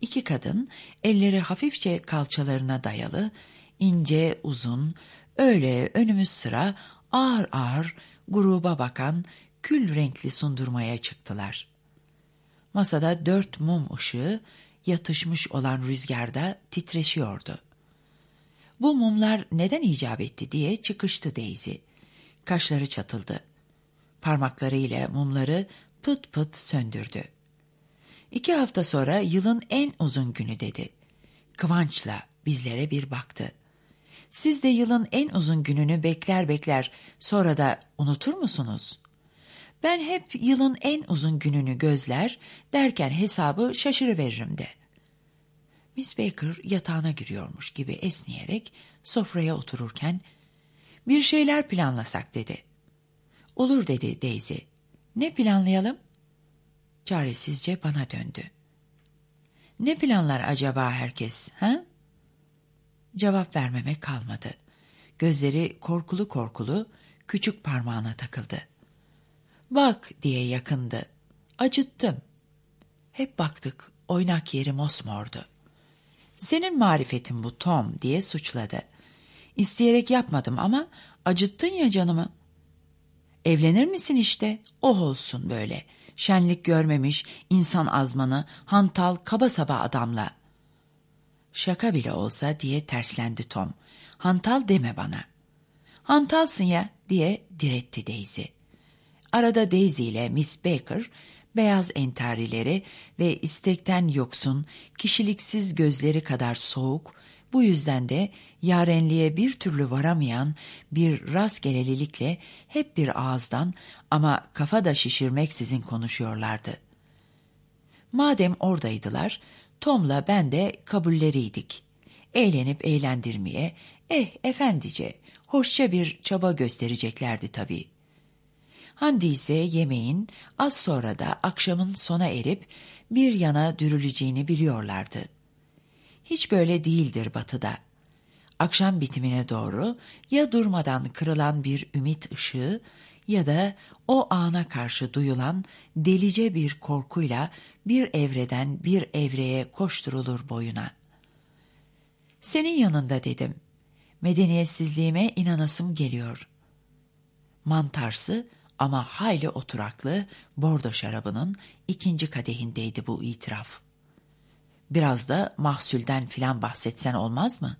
iki kadın elleri hafifçe kalçalarına dayalı, ince, uzun, öyle önümüz sıra ağır ağır gruba bakan kül renkli sundurmaya çıktılar. Masada dört mum ışığı yatışmış olan rüzgarda titreşiyordu. Bu mumlar neden icap etti diye çıkıştı Daisy. Kaşları çatıldı. Parmaklarıyla mumları pıt pıt söndürdü. İki hafta sonra yılın en uzun günü dedi. Kıvançla bizlere bir baktı. Siz de yılın en uzun gününü bekler bekler sonra da unutur musunuz? Ben hep yılın en uzun gününü gözler derken hesabı şaşırıveririm de. Miss Baker yatağına giriyormuş gibi esneyerek sofraya otururken bir şeyler planlasak dedi. Olur dedi Daisy. Ne planlayalım? Çaresizce bana döndü. Ne planlar acaba herkes, ha? Cevap vermeme kalmadı. Gözleri korkulu korkulu küçük parmağına takıldı. Bak diye yakındı. Acıttım. Hep baktık, oynak yeri mosmordu. Senin marifetin bu Tom diye suçladı. İsteyerek yapmadım ama acıttın ya canımı. Evlenir misin işte? Oh olsun böyle. Şenlik görmemiş, insan azmanı, hantal, kaba saba adamla. Şaka bile olsa diye terslendi Tom. Hantal deme bana. Hantalsın ya diye diretti Daisy. Arada Daisy ile Miss Baker beyaz entarileri ve istekten yoksun, kişiliksiz gözleri kadar soğuk, bu yüzden de yarenliğe bir türlü varamayan bir rastgelelilikle hep bir ağızdan ama kafa da şişirmeksizin konuşuyorlardı. Madem oradaydılar, Tom'la ben de kabulleriydik. Eğlenip eğlendirmeye, eh efendice, hoşça bir çaba göstereceklerdi tabii. Handi ise yemeğin az sonra da akşamın sona erip bir yana dürüleceğini biliyorlardı. Hiç böyle değildir batıda. Akşam bitimine doğru ya durmadan kırılan bir ümit ışığı ya da o ana karşı duyulan delice bir korkuyla bir evreden bir evreye koşturulur boyuna. Senin yanında dedim. Medeniyetsizliğime inanasım geliyor. Mantarsı ama hayli oturaklı bordo şarabının ikinci kadehindeydi bu itiraf. Biraz da mahsulden filan bahsetsen olmaz mı?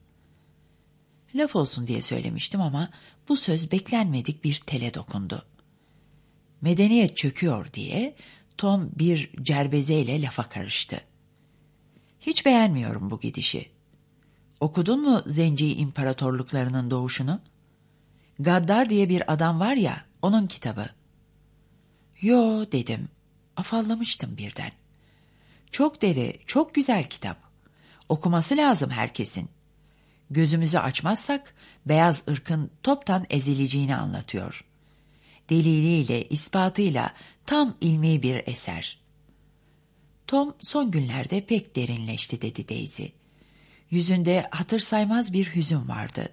Laf olsun diye söylemiştim ama bu söz beklenmedik bir tele dokundu. Medeniyet çöküyor diye Tom bir cerbezeyle lafa karıştı. Hiç beğenmiyorum bu gidişi. Okudun mu Zenci imparatorluklarının doğuşunu? Gaddar diye bir adam var ya, onun kitabı. Yo dedim. Afallamıştım birden. Çok deli, çok güzel kitap. Okuması lazım herkesin. Gözümüzü açmazsak beyaz ırkın toptan ezileceğini anlatıyor. Deliliyle, ispatıyla tam ilmi bir eser. Tom son günlerde pek derinleşti dedi Daisy. Yüzünde hatır saymaz bir hüzün vardı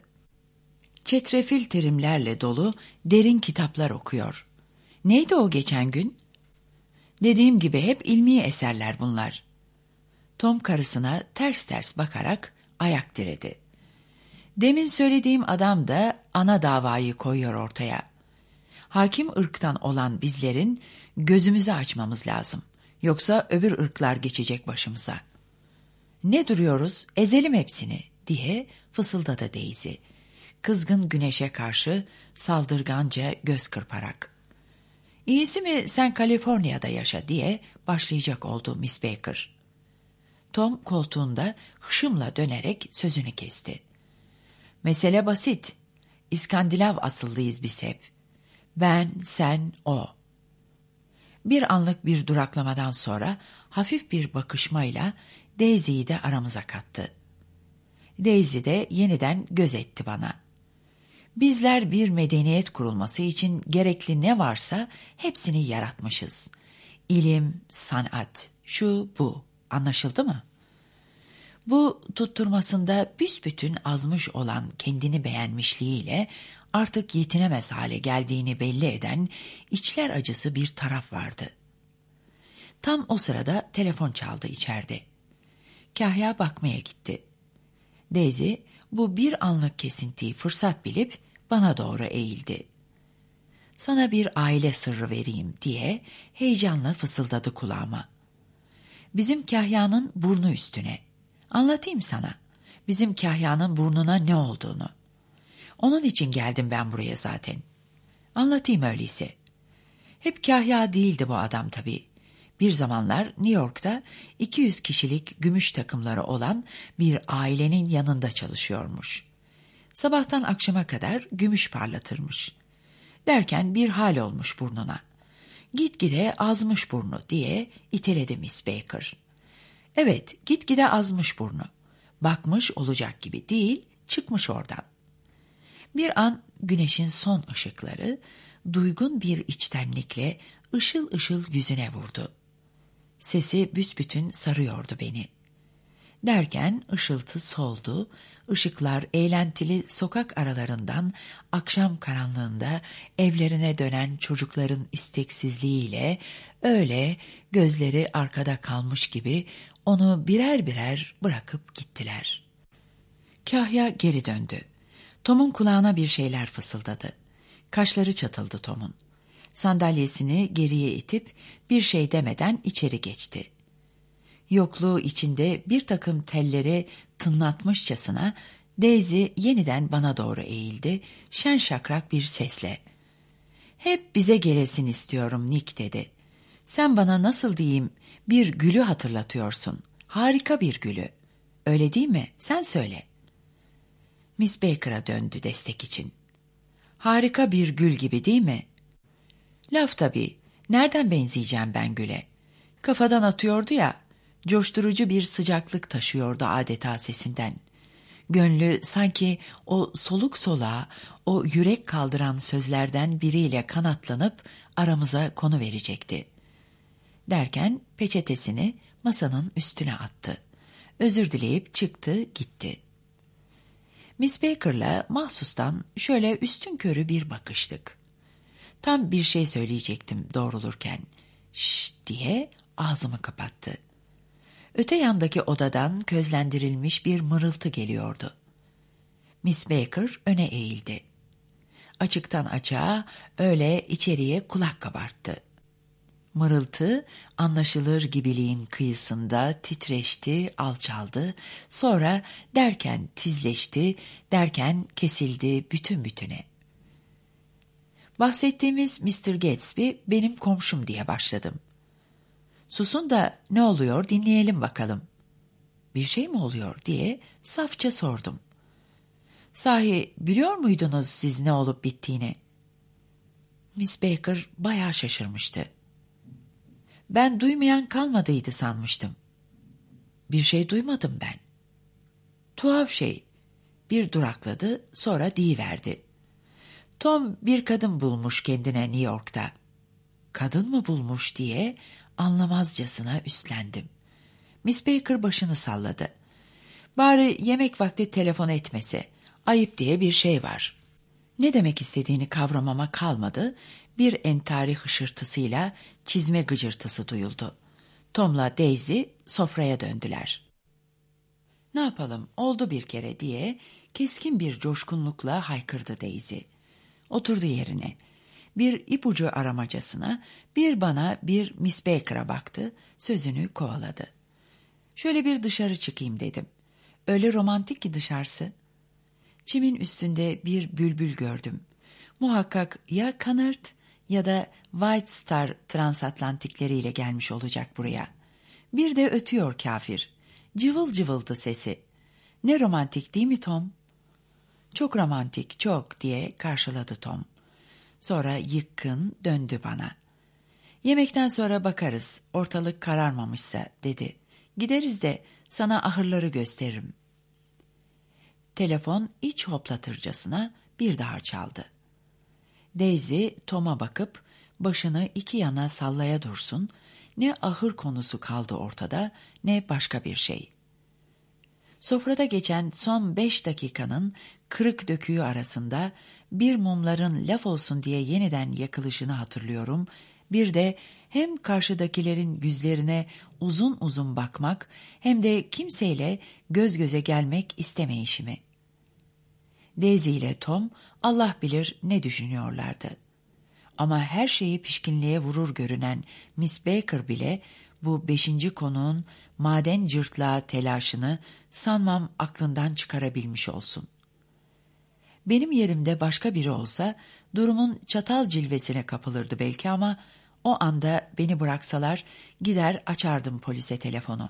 çetrefil terimlerle dolu derin kitaplar okuyor. Neydi o geçen gün? Dediğim gibi hep ilmi eserler bunlar. Tom karısına ters ters bakarak ayak diredi. Demin söylediğim adam da ana davayı koyuyor ortaya. Hakim ırktan olan bizlerin gözümüzü açmamız lazım. Yoksa öbür ırklar geçecek başımıza. Ne duruyoruz, ezelim hepsini diye fısıldadı Daisy kızgın güneşe karşı saldırganca göz kırparak. İyisi mi sen Kaliforniya'da yaşa diye başlayacak oldu Miss Baker. Tom koltuğunda hışımla dönerek sözünü kesti. Mesele basit. İskandinav asıllıyız biz hep. Ben, sen, o. Bir anlık bir duraklamadan sonra hafif bir bakışmayla Daisy'yi de aramıza kattı. Daisy de yeniden göz etti bana. Bizler bir medeniyet kurulması için gerekli ne varsa hepsini yaratmışız. İlim, sanat, şu bu. Anlaşıldı mı? Bu tutturmasında büsbütün azmış olan kendini beğenmişliğiyle artık yetinemez hale geldiğini belli eden içler acısı bir taraf vardı. Tam o sırada telefon çaldı içeride. Kahya bakmaya gitti. Daisy bu bir anlık kesintiyi fırsat bilip bana doğru eğildi. Sana bir aile sırrı vereyim diye heyecanla fısıldadı kulağıma. Bizim Kahya'nın burnu üstüne. Anlatayım sana. Bizim Kahya'nın burnuna ne olduğunu. Onun için geldim ben buraya zaten. Anlatayım öyleyse. Hep Kahya değildi bu adam tabii. Bir zamanlar New York'ta 200 kişilik gümüş takımları olan bir ailenin yanında çalışıyormuş. Sabahtan akşama kadar gümüş parlatırmış. Derken bir hal olmuş burnuna. Gitgide azmış burnu diye iteledi Miss Baker. Evet, gitgide azmış burnu. Bakmış olacak gibi değil, çıkmış oradan. Bir an güneşin son ışıkları duygun bir içtenlikle ışıl ışıl yüzüne vurdu. Sesi büsbütün sarıyordu beni. Derken ışıltı soldu, ışıklar eğlentili sokak aralarından akşam karanlığında evlerine dönen çocukların isteksizliğiyle öyle gözleri arkada kalmış gibi onu birer birer bırakıp gittiler. Kahya geri döndü. Tom'un kulağına bir şeyler fısıldadı. Kaşları çatıldı Tom'un. Sandalyesini geriye itip bir şey demeden içeri geçti. Yokluğu içinde bir takım telleri tınlatmışçasına Daisy yeniden bana doğru eğildi, şen şakrak bir sesle. Hep bize gelesin istiyorum Nick dedi. Sen bana nasıl diyeyim bir gülü hatırlatıyorsun. Harika bir gülü. Öyle değil mi? Sen söyle. Miss Baker'a döndü destek için. Harika bir gül gibi değil mi? Laf tabii. Nereden benzeyeceğim ben güle? Kafadan atıyordu ya, coşturucu bir sıcaklık taşıyordu adeta sesinden. Gönlü sanki o soluk soluğa, o yürek kaldıran sözlerden biriyle kanatlanıp aramıza konu verecekti. Derken peçetesini masanın üstüne attı. Özür dileyip çıktı gitti. Miss Baker'la mahsustan şöyle üstün körü bir bakıştık. Tam bir şey söyleyecektim doğrulurken. Şşt diye ağzımı kapattı. Öte yandaki odadan közlendirilmiş bir mırıltı geliyordu. Miss Baker öne eğildi. Açıktan açığa öyle içeriye kulak kabarttı. Mırıltı anlaşılır gibiliğin kıyısında titreşti, alçaldı, sonra derken tizleşti, derken kesildi bütün bütüne. Bahsettiğimiz Mr. Gatsby benim komşum diye başladım. Susun da ne oluyor dinleyelim bakalım. Bir şey mi oluyor diye safça sordum. Sahi biliyor muydunuz siz ne olup bittiğini? Miss Baker bayağı şaşırmıştı. Ben duymayan kalmadıydı sanmıştım. Bir şey duymadım ben. Tuhaf şey. Bir durakladı, sonra verdi. Tom bir kadın bulmuş kendine New York'ta. Kadın mı bulmuş diye anlamazcasına üstlendim. Miss Baker başını salladı. Bari yemek vakti telefon etmese. Ayıp diye bir şey var. Ne demek istediğini kavramama kalmadı. Bir entari hışırtısıyla çizme gıcırtısı duyuldu. Tom'la Daisy sofraya döndüler. Ne yapalım oldu bir kere diye keskin bir coşkunlukla haykırdı Daisy. Oturdu yerine. Bir ipucu aramacasına bir bana bir Miss Baker'a baktı, sözünü kovaladı. Şöyle bir dışarı çıkayım dedim. Öyle romantik ki dışarısı. Çimin üstünde bir bülbül gördüm. Muhakkak ya Cunard ya da White Star transatlantikleriyle gelmiş olacak buraya. Bir de ötüyor kafir. Cıvıl cıvıldı sesi. Ne romantik değil mi Tom? Çok romantik, çok diye karşıladı Tom. Sonra yıkkın döndü bana. Yemekten sonra bakarız, ortalık kararmamışsa dedi. Gideriz de sana ahırları gösteririm. Telefon iç hoplatırcasına bir daha çaldı. Daisy Tom'a bakıp başını iki yana sallaya dursun, ne ahır konusu kaldı ortada ne başka bir şey. Sofrada geçen son beş dakikanın kırık döküğü arasında bir mumların laf olsun diye yeniden yakılışını hatırlıyorum Bir de hem karşıdakilerin yüzlerine uzun uzun bakmak hem de kimseyle göz göze gelmek istemeyişimi. Daisy ile Tom Allah bilir ne düşünüyorlardı. Ama her şeyi pişkinliğe vurur görünen Miss Baker bile bu beşinci konuğun maden cırtlağı telaşını sanmam aklından çıkarabilmiş olsun. Benim yerimde başka biri olsa durumun çatal cilvesine kapılırdı belki ama o anda beni bıraksalar gider açardım polise telefonu.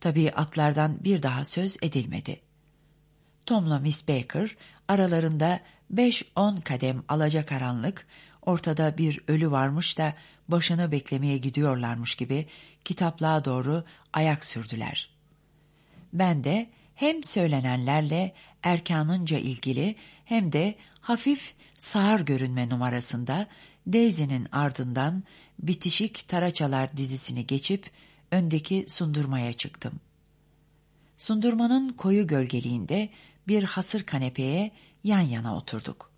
Tabii atlardan bir daha söz edilmedi. Tom'la Miss Baker aralarında beş on kadem alacakaranlık, ortada bir ölü varmış da başını beklemeye gidiyorlarmış gibi kitaplığa doğru ayak sürdüler. Ben de hem söylenenlerle erkanınca ilgili hem de hafif sağır görünme numarasında Daisy'nin ardından bitişik taraçalar dizisini geçip öndeki sundurmaya çıktım. Sundurmanın koyu gölgeliğinde bir hasır kanepeye yan yana oturduk.